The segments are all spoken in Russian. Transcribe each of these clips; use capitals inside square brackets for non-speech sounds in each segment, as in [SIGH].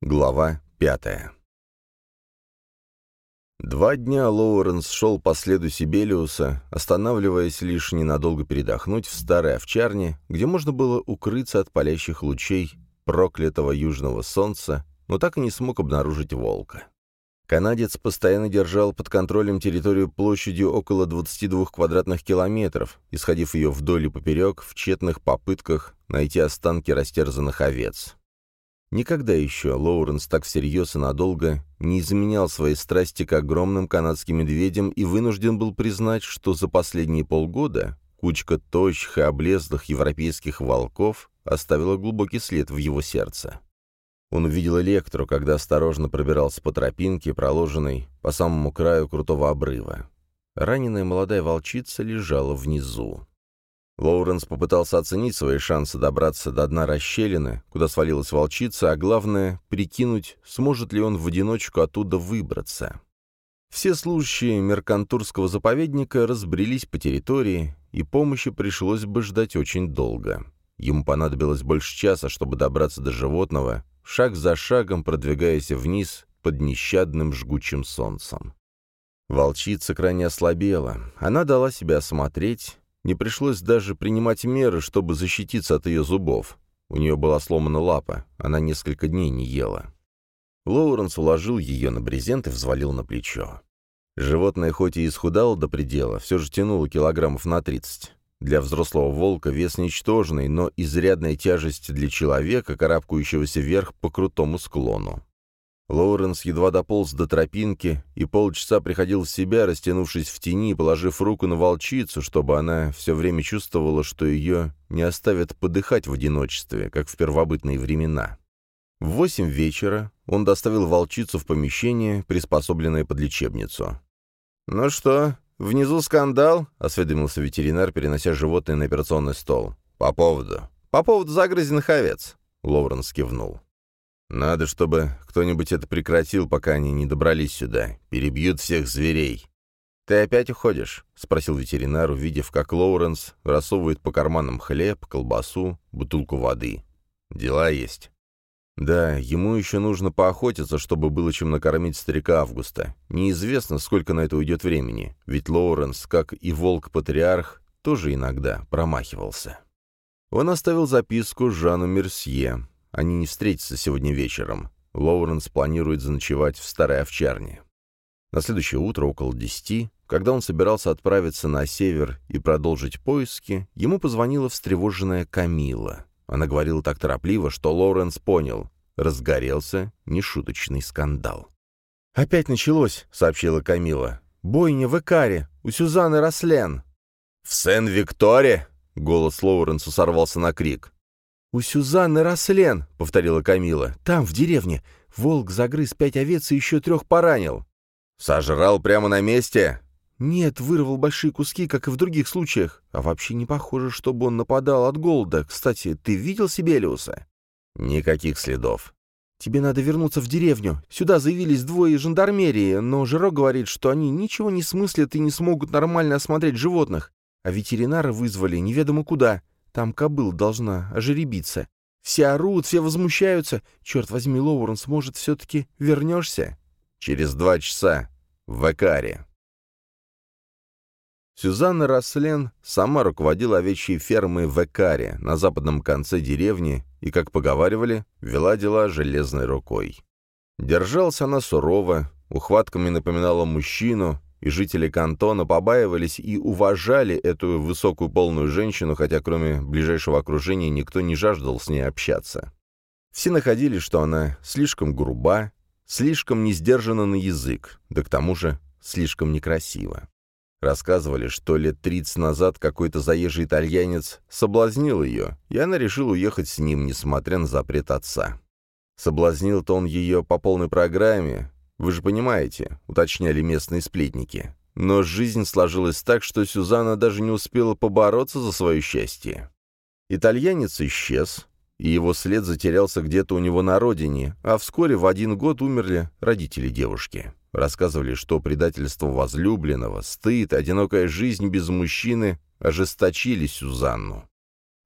Глава пятая Два дня Лоуренс шел по следу Сибелиуса, останавливаясь лишь ненадолго передохнуть в старой овчарне, где можно было укрыться от палящих лучей проклятого южного солнца, но так и не смог обнаружить волка. Канадец постоянно держал под контролем территорию площадью около 22 квадратных километров, исходив ее вдоль и поперек в тщетных попытках найти останки растерзанных овец. Никогда еще Лоуренс так всерьез и надолго не изменял своей страсти к огромным канадским медведям и вынужден был признать, что за последние полгода кучка тощих и облезлых европейских волков оставила глубокий след в его сердце. Он увидел Электру, когда осторожно пробирался по тропинке, проложенной по самому краю крутого обрыва. Раненая молодая волчица лежала внизу. Лоуренс попытался оценить свои шансы добраться до дна расщелины, куда свалилась волчица, а главное — прикинуть, сможет ли он в одиночку оттуда выбраться. Все служащие меркантурского заповедника разбрелись по территории, и помощи пришлось бы ждать очень долго. Ему понадобилось больше часа, чтобы добраться до животного, шаг за шагом продвигаясь вниз под нещадным жгучим солнцем. Волчица крайне ослабела. Она дала себя осмотреть, не пришлось даже принимать меры, чтобы защититься от ее зубов. У нее была сломана лапа, она несколько дней не ела. Лоуренс уложил ее на брезент и взвалил на плечо. Животное хоть и исхудало до предела, все же тянуло килограммов на 30. Для взрослого волка вес ничтожный, но изрядная тяжесть для человека, карабкающегося вверх по крутому склону. Лоуренс едва дополз до тропинки и полчаса приходил в себя, растянувшись в тени положив руку на волчицу, чтобы она все время чувствовала, что ее не оставят подыхать в одиночестве, как в первобытные времена. В восемь вечера он доставил волчицу в помещение, приспособленное под лечебницу. «Ну что, внизу скандал?» — осведомился ветеринар, перенося животное на операционный стол. «По поводу?» «По поводу загрызенных овец», — Лоуренс кивнул. Надо, чтобы кто-нибудь это прекратил, пока они не добрались сюда. Перебьют всех зверей. «Ты опять уходишь?» — спросил ветеринар, увидев, как Лоуренс рассовывает по карманам хлеб, колбасу, бутылку воды. «Дела есть». Да, ему еще нужно поохотиться, чтобы было чем накормить старика Августа. Неизвестно, сколько на это уйдет времени, ведь Лоуренс, как и волк-патриарх, тоже иногда промахивался. Он оставил записку Жану Мерсье, они не встретятся сегодня вечером. Лоуренс планирует заночевать в старой овчарне. На следующее утро, около десяти, когда он собирался отправиться на север и продолжить поиски, ему позвонила встревоженная Камила. Она говорила так торопливо, что Лоуренс понял. Разгорелся нешуточный скандал. «Опять началось», — сообщила Камила. «Бойня в Икаре, у Сюзанны Рослен». «В Сен-Викторе?» — голос Лоуренса сорвался на крик. «У Сюзанны Рослен», — повторила Камила. «Там, в деревне. Волк загрыз пять овец и еще трех поранил». «Сожрал прямо на месте?» «Нет, вырвал большие куски, как и в других случаях. А вообще не похоже, чтобы он нападал от голода. Кстати, ты видел Сибелиуса?» «Никаких следов». «Тебе надо вернуться в деревню. Сюда заявились двое жандармерии, но Жиро говорит, что они ничего не смыслят и не смогут нормально осмотреть животных. А ветеринара вызвали неведомо куда. Там кобыл должна ожеребиться. Все орут, все возмущаются. Черт возьми, Лоуренс, может, все-таки вернешься? Через два часа. В Экаре. Сюзанна Раслен сама руководила овечьей фермой в Экаре, на западном конце деревни, и, как поговаривали, вела дела железной рукой. Держалась она сурово, ухватками напоминала мужчину, и жители кантона побаивались и уважали эту высокую полную женщину, хотя кроме ближайшего окружения никто не жаждал с ней общаться. Все находили, что она слишком груба, слишком не сдержана на язык, да к тому же слишком некрасива. Рассказывали, что лет 30 назад какой-то заезжий итальянец соблазнил ее, и она решила уехать с ним, несмотря на запрет отца. Соблазнил-то он ее по полной программе, вы же понимаете, уточняли местные сплетники. Но жизнь сложилась так, что Сюзанна даже не успела побороться за свое счастье. Итальянец исчез, и его след затерялся где-то у него на родине, а вскоре в один год умерли родители девушки. Рассказывали, что предательство возлюбленного, стыд, одинокая жизнь без мужчины ожесточили Сюзанну.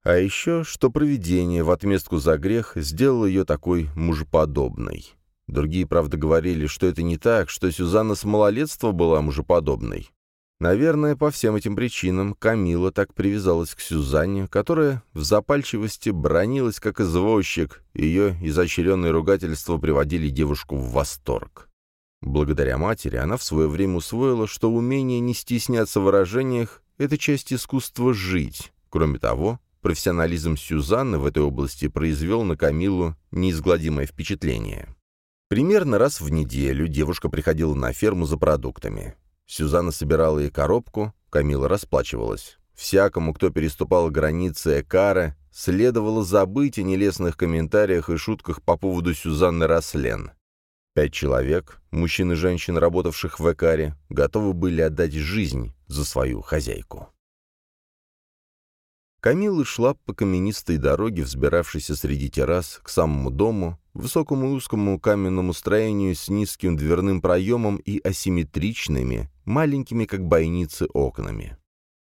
А еще, что провидение в отместку за грех сделало ее такой мужеподобной. Другие, правда, говорили, что это не так, что Сюзанна с малолетства была мужеподобной. Наверное, по всем этим причинам Камила так привязалась к Сюзанне, которая в запальчивости бронилась как извозчик, ее изощренные ругательства приводили девушку в восторг. Благодаря матери она в свое время усвоила, что умение не стесняться в выражениях — это часть искусства жить. Кроме того, профессионализм Сюзанны в этой области произвел на Камилу неизгладимое впечатление. Примерно раз в неделю девушка приходила на ферму за продуктами. Сюзанна собирала ей коробку, Камила расплачивалась. Всякому, кто переступал границы Экара, следовало забыть о нелестных комментариях и шутках по поводу Сюзанны Рослен. Пять человек, мужчин и женщин, работавших в Экаре, готовы были отдать жизнь за свою хозяйку. Камила шла по каменистой дороге, взбиравшейся среди террас к самому дому, высокому и узкому каменному строению с низким дверным проемом и асимметричными, маленькими, как бойницы, окнами.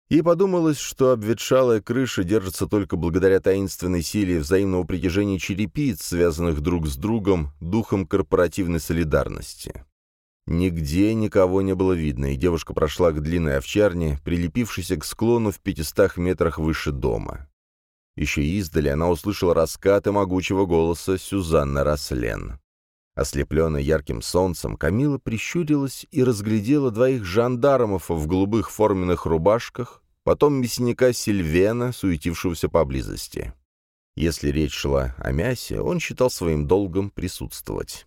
И подумалось, что обветшалая крыша держится только благодаря таинственной силе взаимного притяжения черепиц, связанных друг с другом духом корпоративной солидарности. Нигде никого не было видно, и девушка прошла к длинной овчарне, прилепившейся к склону в пятистах метрах выше дома. Еще издали она услышала раскаты могучего голоса Сюзанна Рослен. Ослепленная ярким солнцем, Камила прищурилась и разглядела двоих жандармов в голубых форменных рубашках, потом мясника Сильвена, суетившегося поблизости. Если речь шла о мясе, он считал своим долгом присутствовать.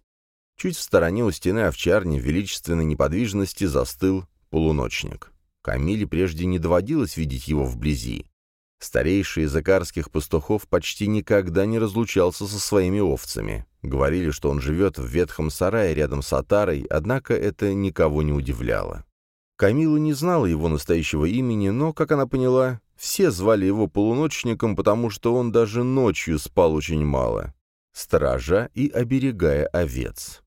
Чуть в стороне у стены овчарни в величественной неподвижности застыл полуночник. Камиле прежде не доводилось видеть его вблизи. Старейший из икарских пастухов почти никогда не разлучался со своими овцами. Говорили, что он живет в ветхом сарае рядом с Атарой, однако это никого не удивляло. Камила не знала его настоящего имени, но, как она поняла, все звали его полуночником, потому что он даже ночью спал очень мало, сторожа и оберегая овец.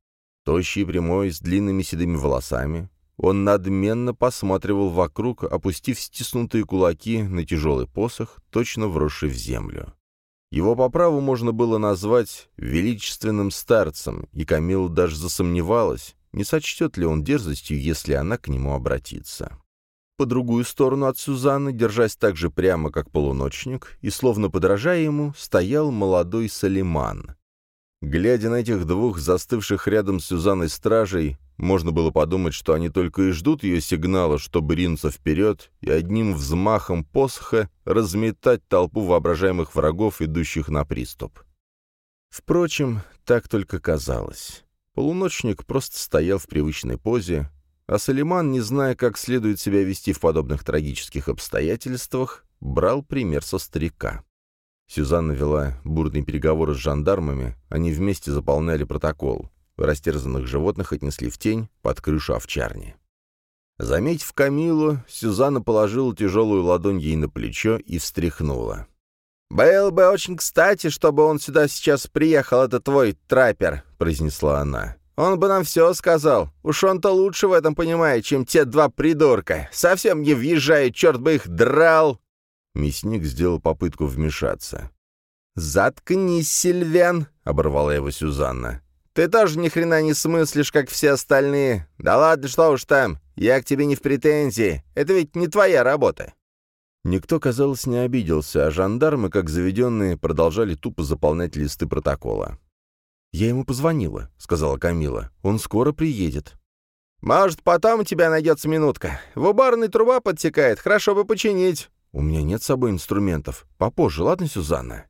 Тощий прямой, с длинными седыми волосами, он надменно посматривал вокруг, опустив стиснутые кулаки на тяжелый посох, точно вросший в землю. Его по праву можно было назвать величественным старцем, и Камила даже засомневалась, не сочтет ли он дерзостью, если она к нему обратится. По другую сторону от Сюзанны, держась так же прямо, как полуночник, и словно подражая ему, стоял молодой Салиман. Глядя на этих двух застывших рядом с Сюзанной стражей, можно было подумать, что они только и ждут ее сигнала, чтобы ринуться вперед и одним взмахом посоха разметать толпу воображаемых врагов, идущих на приступ. Впрочем, так только казалось. Полуночник просто стоял в привычной позе, а Салиман, не зная, как следует себя вести в подобных трагических обстоятельствах, брал пример со старика. Сюзанна вела бурные переговоры с жандармами, они вместе заполняли протокол. Растерзанных животных отнесли в тень под крышу овчарни. Заметив Камилу, Сюзанна положила тяжелую ладонь ей на плечо и встряхнула. «Было бы очень кстати, чтобы он сюда сейчас приехал, это твой траппер», — произнесла она. «Он бы нам все сказал. Уж он-то лучше в этом понимает, чем те два придурка. Совсем не въезжает, черт бы их драл!» Мясник сделал попытку вмешаться. «Заткнись, Сильвен!» — оборвала его Сюзанна. «Ты тоже ни хрена не смыслишь, как все остальные. Да ладно, что уж там, я к тебе не в претензии. Это ведь не твоя работа». Никто, казалось, не обиделся, а жандармы, как заведенные, продолжали тупо заполнять листы протокола. «Я ему позвонила», — сказала Камила. «Он скоро приедет». «Может, потом у тебя найдется минутка. В уборной труба подтекает, хорошо бы починить». «У меня нет с собой инструментов. Попозже, ладно, Сюзанна?»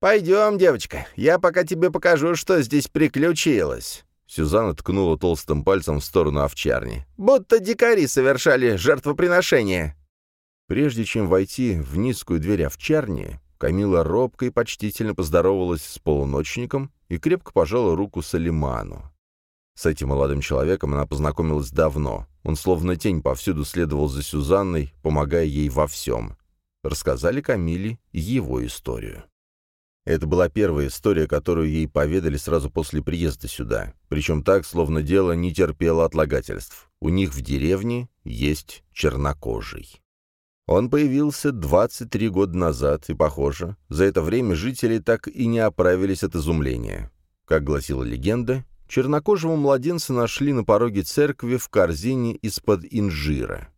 «Пойдем, девочка, я пока тебе покажу, что здесь приключилось». Сюзанна ткнула толстым пальцем в сторону овчарни. «Будто дикари совершали жертвоприношение». Прежде чем войти в низкую дверь овчарни, Камила робко и почтительно поздоровалась с полуночником и крепко пожала руку Салиману. С этим молодым человеком она познакомилась давно. Он словно тень повсюду следовал за Сюзанной, помогая ей во всем. Рассказали Камиле его историю. Это была первая история, которую ей поведали сразу после приезда сюда. Причем так, словно дело не терпело отлагательств. У них в деревне есть чернокожий. Он появился 23 года назад, и, похоже, за это время жители так и не оправились от изумления. Как гласила легенда, чернокожего младенца нашли на пороге церкви в корзине из-под инжира.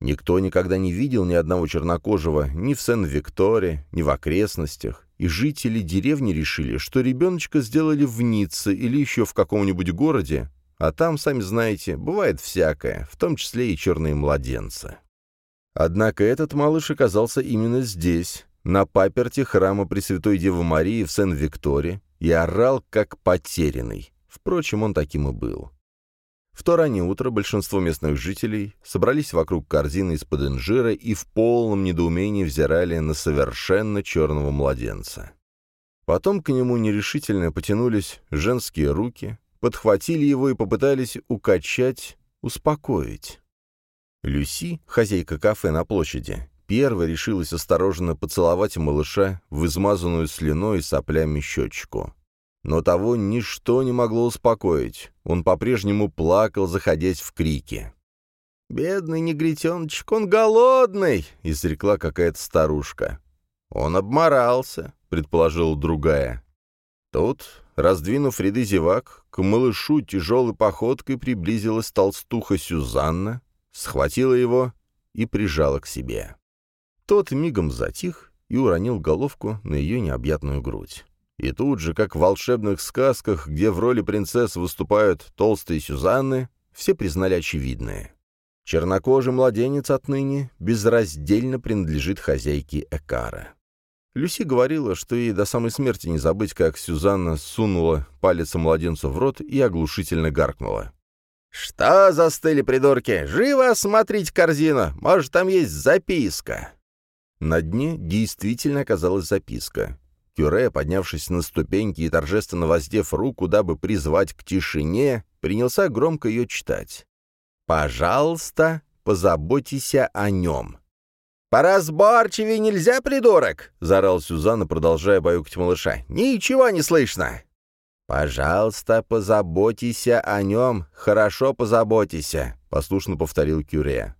Никто никогда не видел ни одного чернокожего ни в Сен-Викторе, ни в окрестностях, и жители деревни решили, что ребеночка сделали в Ницце или еще в каком-нибудь городе, а там, сами знаете, бывает всякое, в том числе и черные младенцы. Однако этот малыш оказался именно здесь, на паперти храма Пресвятой Девы Марии в Сен-Викторе, и орал как потерянный. Впрочем, он таким и был. В то раннее утро большинство местных жителей собрались вокруг корзины из-под инжира и в полном недоумении взирали на совершенно черного младенца. Потом к нему нерешительно потянулись женские руки, подхватили его и попытались укачать, успокоить. Люси, хозяйка кафе на площади, первой решилась осторожно поцеловать малыша в измазанную слюной и соплями щечку. Но того ничто не могло успокоить. Он по-прежнему плакал, заходясь в крики. «Бедный негритеночек, он голодный!» — изрекла какая-то старушка. «Он обморался», — предположила другая. Тут, раздвинув ряды зевак, к малышу тяжелой походкой приблизилась толстуха Сюзанна, схватила его и прижала к себе. Тот мигом затих и уронил головку на ее необъятную грудь. И тут же, как в волшебных сказках, где в роли принцесс выступают толстые Сюзанны, все признали очевидное. Чернокожий младенец отныне безраздельно принадлежит хозяйке Экара. Люси говорила, что ей до самой смерти не забыть, как Сюзанна сунула палец младенцу в рот и оглушительно гаркнула. «Что застыли, придурки? Живо осмотрите корзину! Может, там есть записка!» На дне действительно оказалась записка. Кюре, поднявшись на ступеньки и торжественно воздев руку, дабы призвать к тишине, принялся громко ее читать. «Пожалуйста, позаботьтесь о нем». «Поразборчивее нельзя, придурок!» — заорал Сюзанна, продолжая баюкать малыша. «Ничего не слышно!» «Пожалуйста, позаботьтесь о нем, хорошо позаботьтесь», — послушно повторил Кюре.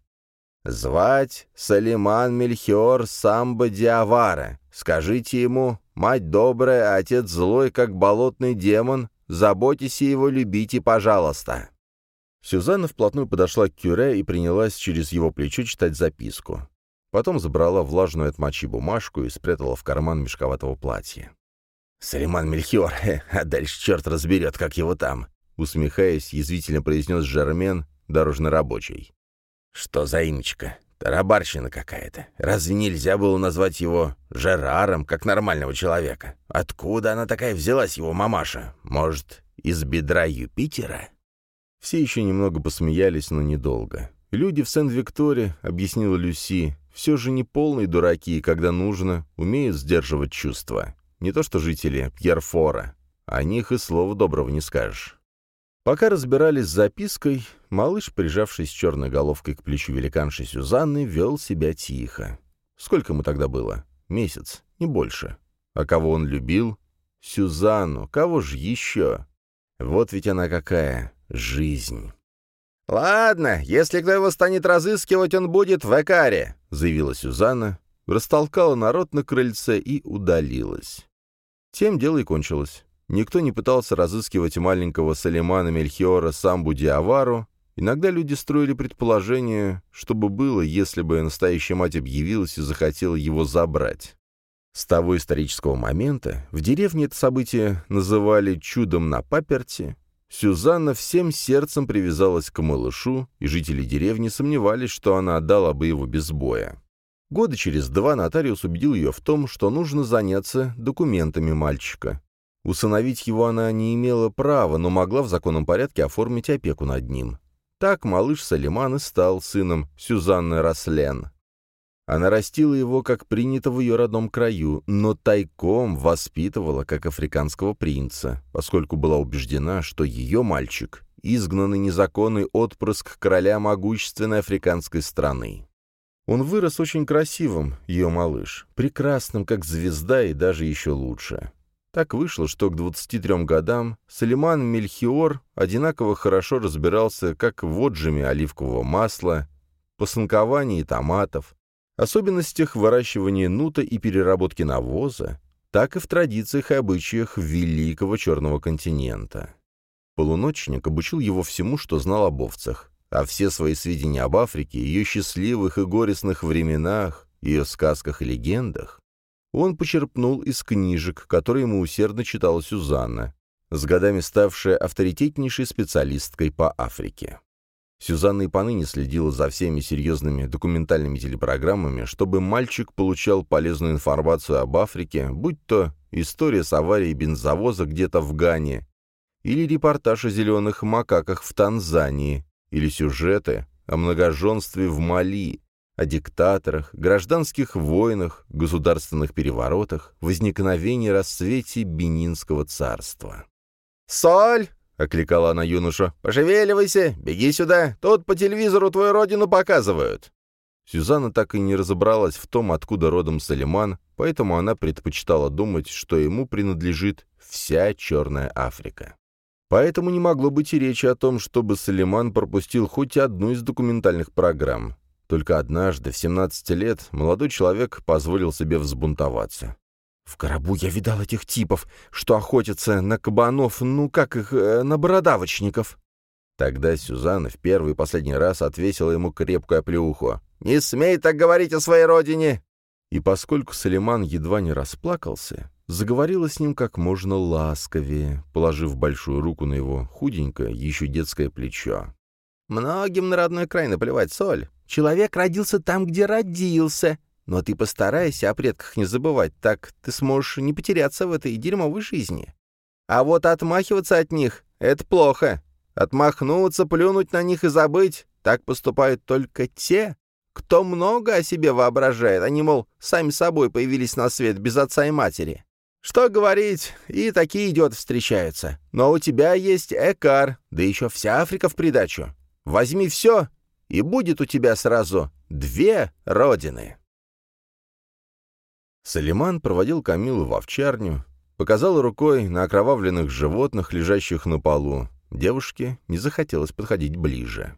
«Звать Салиман Мельхиор Самбо Диавара. Скажите ему, мать добрая, отец злой, как болотный демон, заботьтесь его, любите, пожалуйста». Сюзанна вплотную подошла к Кюре и принялась через его плечо читать записку. Потом забрала влажную от мочи бумажку и спрятала в карман мешковатого платья. «Салиман Мельхиор, [LAUGHS] а дальше черт разберет, как его там», усмехаясь, язвительно произнес Жермен, дорожно рабочий. «Что за имечко? Тарабарщина какая-то. Разве нельзя было назвать его Жераром, как нормального человека? Откуда она такая взялась, его мамаша? Может, из бедра Юпитера?» Все еще немного посмеялись, но недолго. «Люди в Сен-Викторе», — объяснила Люси, — «все же не полные дураки, когда нужно, умеют сдерживать чувства. Не то что жители Пьерфора. О них и слова доброго не скажешь. Пока разбирались с запиской, малыш, прижавшись черной головкой к плечу великанши Сюзанны, вел себя тихо. Сколько ему тогда было? Месяц, не больше. А кого он любил? Сюзанну. Кого же еще? Вот ведь она какая. Жизнь. «Ладно, если кто его станет разыскивать, он будет в Экаре», — заявила Сюзанна, растолкала народ на крыльце и удалилась. Тем дело и кончилось. Никто не пытался разыскивать маленького Салимана Мельхиора Самбу Диавару. Иногда люди строили предположение, что бы было, если бы настоящая мать объявилась и захотела его забрать. С того исторического момента в деревне это событие называли «чудом на паперти», Сюзанна всем сердцем привязалась к малышу, и жители деревни сомневались, что она отдала бы его без боя. Года через два нотариус убедил ее в том, что нужно заняться документами мальчика. Усыновить его она не имела права, но могла в законном порядке оформить опеку над ним. Так малыш Салиман и стал сыном Сюзанны Рослен. Она растила его, как принято в ее родном краю, но тайком воспитывала, как африканского принца, поскольку была убеждена, что ее мальчик — изгнанный незаконный отпрыск короля могущественной африканской страны. Он вырос очень красивым, ее малыш, прекрасным, как звезда, и даже еще лучше. Так вышло, что к 23 годам Салиман Мельхиор одинаково хорошо разбирался как в отжиме оливкового масла, посынковании томатов, особенностях выращивания нута и переработки навоза, так и в традициях и обычаях великого черного континента. Полуночник обучил его всему, что знал об овцах, а все свои сведения об Африке, ее счастливых и горестных временах, ее сказках и легендах он почерпнул из книжек, которые ему усердно читала Сюзанна, с годами ставшая авторитетнейшей специалисткой по Африке. Сюзанна и поныне следила за всеми серьезными документальными телепрограммами, чтобы мальчик получал полезную информацию об Африке, будь то история с аварией бензовоза где-то в Гане, или репортаж о зеленых макаках в Танзании, или сюжеты о многоженстве в Мали, о диктаторах, гражданских войнах, государственных переворотах, возникновении рассвете Бенинского царства. «Соль!» — окликала она юношу. «Пошевеливайся! Беги сюда! Тут по телевизору твою родину показывают!» Сюзанна так и не разобралась в том, откуда родом Салиман, поэтому она предпочитала думать, что ему принадлежит вся Черная Африка. Поэтому не могло быть и речи о том, чтобы Салиман пропустил хоть одну из документальных программ. Только однажды, в 17 лет, молодой человек позволил себе взбунтоваться. «В коробу я видал этих типов, что охотятся на кабанов, ну как их, э, на бородавочников». Тогда Сюзанна в первый и последний раз отвесила ему крепкую оплеуху. «Не смей так говорить о своей родине!» И поскольку Салиман едва не расплакался, заговорила с ним как можно ласковее, положив большую руку на его худенькое, еще детское плечо. «Многим на родной край наплевать соль. Человек родился там, где родился. Но ты постарайся о предках не забывать, так ты сможешь не потеряться в этой дерьмовой жизни. А вот отмахиваться от них — это плохо. Отмахнуться, плюнуть на них и забыть — так поступают только те, кто много о себе воображает. Они, мол, сами собой появились на свет без отца и матери. Что говорить, и такие идиоты встречаются. Но у тебя есть Экар, да еще вся Африка в придачу. Возьми все и будет у тебя сразу две родины. Салиман проводил Камилу в овчарню, показал рукой на окровавленных животных, лежащих на полу. Девушке не захотелось подходить ближе.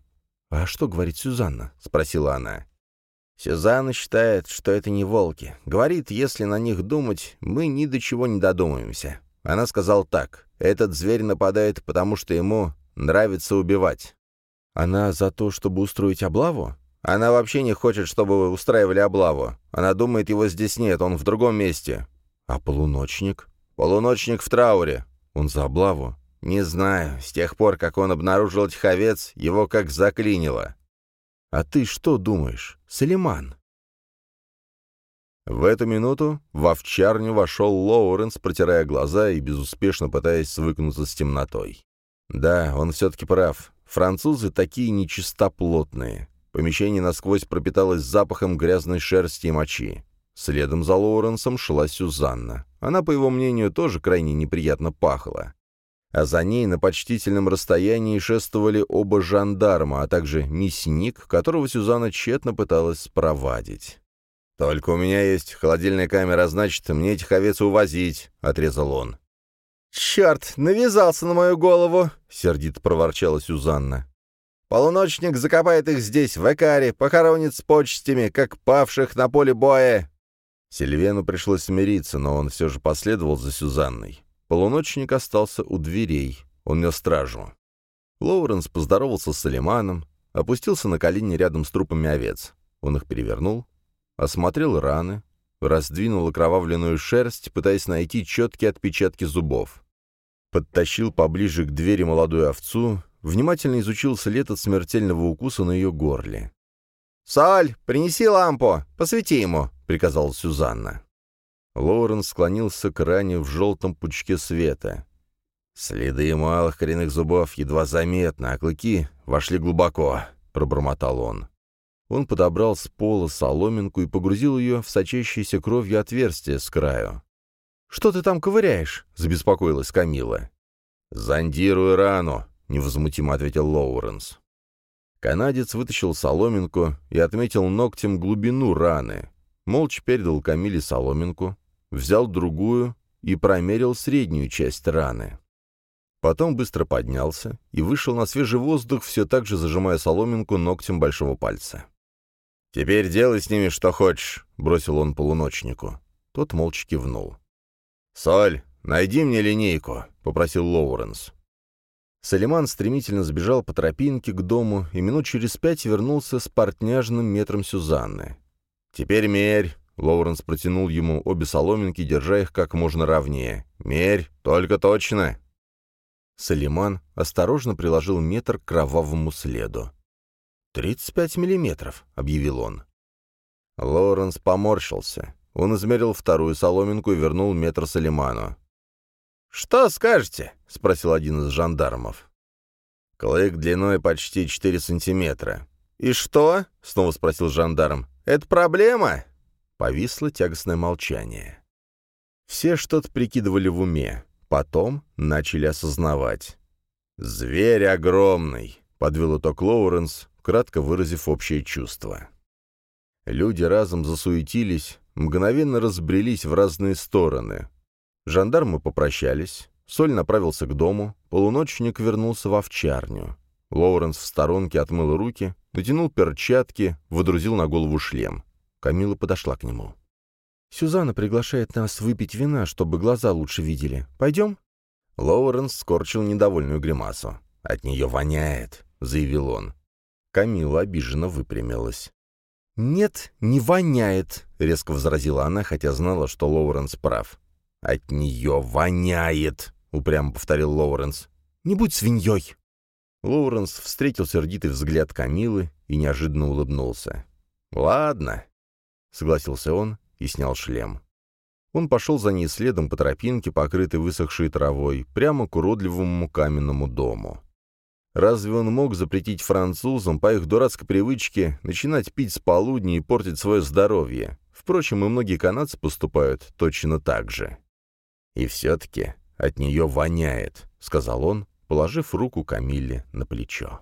«А что говорит Сюзанна?» — спросила она. «Сюзанна считает, что это не волки. Говорит, если на них думать, мы ни до чего не додумаемся. Она сказала так. Этот зверь нападает, потому что ему нравится убивать. Она за то, чтобы устроить облаву? Она вообще не хочет, чтобы вы устраивали облаву. Она думает, его здесь нет, он в другом месте. А полуночник? Полуночник в трауре. Он за облаву? Не знаю. С тех пор, как он обнаружил этих овец, его как заклинило. А ты что думаешь, Салиман? В эту минуту в овчарню вошел Лоуренс, протирая глаза и безуспешно пытаясь свыкнуться с темнотой. Да, он все-таки прав. Французы такие нечистоплотные. Помещение насквозь пропиталось запахом грязной шерсти и мочи. Следом за Лоуренсом шла Сюзанна. Она, по его мнению, тоже крайне неприятно пахла. А за ней на почтительном расстоянии шествовали оба жандарма, а также мясник, которого Сюзанна тщетно пыталась спровадить. «Только у меня есть холодильная камера, значит, мне этих овец увозить», — отрезал он. «Черт, навязался на мою голову!» — сердито проворчала Сюзанна. «Полуночник закопает их здесь, в Экаре, похоронит с почестями, как павших на поле боя!» Сильвену пришлось смириться, но он все же последовал за Сюзанной. Полуночник остался у дверей, он нес стражу. Лоуренс поздоровался с Салиманом, опустился на колени рядом с трупами овец. Он их перевернул, осмотрел раны, раздвинул окровавленную шерсть, пытаясь найти четкие отпечатки зубов подтащил поближе к двери молодую овцу, внимательно изучил след от смертельного укуса на ее горле. «Соль, принеси лампу, посвети ему», — приказала Сюзанна. Лоуренс склонился к ране в желтом пучке света. «Следы малых коренных зубов едва заметны, а клыки вошли глубоко», — пробормотал он. Он подобрал с пола соломинку и погрузил ее в сочащееся кровью отверстие с краю. «Что ты там ковыряешь?» — забеспокоилась Камила. «Зондирую рану», — невозмутимо ответил Лоуренс. Канадец вытащил соломинку и отметил ногтем глубину раны. Молча передал Камиле соломинку, взял другую и промерил среднюю часть раны. Потом быстро поднялся и вышел на свежий воздух, все так же зажимая соломинку ногтем большого пальца. «Теперь делай с ними что хочешь», — бросил он полуночнику. Тот молча кивнул. «Соль, найди мне линейку», — попросил Лоуренс. Салиман стремительно сбежал по тропинке к дому и минут через пять вернулся с портняжным метром Сюзанны. «Теперь мерь!» — Лоуренс протянул ему обе соломинки, держа их как можно ровнее. «Мерь, только точно!» Салиман осторожно приложил метр к кровавому следу. «Тридцать пять миллиметров», — объявил он. Лоуренс поморщился. Он измерил вторую соломинку и вернул метр Салиману. «Что скажете?» — спросил один из жандармов. «Клык длиной почти четыре сантиметра». «И что?» — снова спросил жандарм. «Это проблема?» Повисло тягостное молчание. Все что-то прикидывали в уме, потом начали осознавать. «Зверь огромный», — подвел итог Лоуренс, кратко выразив общее чувство. Люди разом засуетились, мгновенно разбрелись в разные стороны. Жандармы попрощались, Соль направился к дому, полуночник вернулся в овчарню. Лоуренс в сторонке отмыл руки, натянул перчатки, водрузил на голову шлем. Камила подошла к нему. «Сюзанна приглашает нас выпить вина, чтобы глаза лучше видели. Пойдем?» Лоуренс скорчил недовольную гримасу. «От нее воняет», — заявил он. Камила обиженно выпрямилась. «Нет, не воняет», — резко возразила она, хотя знала, что Лоуренс прав. «От нее воняет», — упрямо повторил Лоуренс. «Не будь свиньей». Лоуренс встретил сердитый взгляд Камилы и неожиданно улыбнулся. «Ладно», — согласился он и снял шлем. Он пошел за ней следом по тропинке, покрытой высохшей травой, прямо к уродливому каменному дому. Разве он мог запретить французам по их дурацкой привычке начинать пить с полудня и портить свое здоровье? Впрочем, и многие канадцы поступают точно так же. «И все-таки от нее воняет», — сказал он, положив руку Камилле на плечо.